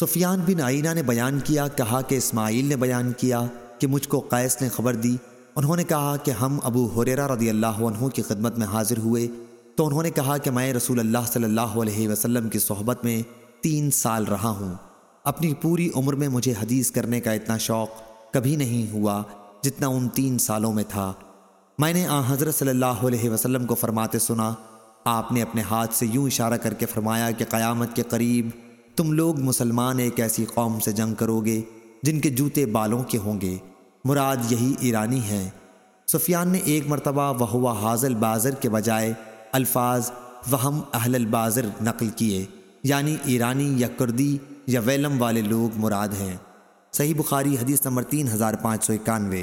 سفیان بن آئینہ نے بیان کیا، کہا کہ اسماعیل نے بیان کیا کہ مجھ کو قیس نے خبر دی۔ انہوں نے کہا کہ ہم ابو حریرہ رضی اللہ عنہ کی خدمت میں حاضر ہوئے۔ تو انہوں نے کہا کہ میں رسول اللہ صلی اللہ علیہ وسلم کی صحبت میں تین سال رہا ہوں۔ اپنی پوری عمر میں مجھے حدیث کرنے کا اتنا شوق کبھی نہیں ہوا جتنا ان تین سالوں میں تھا۔ میں نے آ حضرت صلی اللہ علیہ وسلم کو فرماتے سنا، آپ نے اپنے ہاتھ سے یوں اشارہ کر کے فرمایا کہ قیامت کے قریب تم لوگ مسلمان ایک ایسی قوم سے جنگ کرو گے جن کے جوتے بالوں کے ہوں گے۔ مراد یہی ایرانی ہیں۔ سفیان نے ایک مرتبہ وہ حاضل بازر کے بجائے الفاظ وہم اہل البازر نقل کیے یعنی ایرانی یا کردی یا ویلم والے لوگ مراد ہیں۔ صحیح بخاری حدیث نمبر تین ہزار پانچ سو اکانوے۔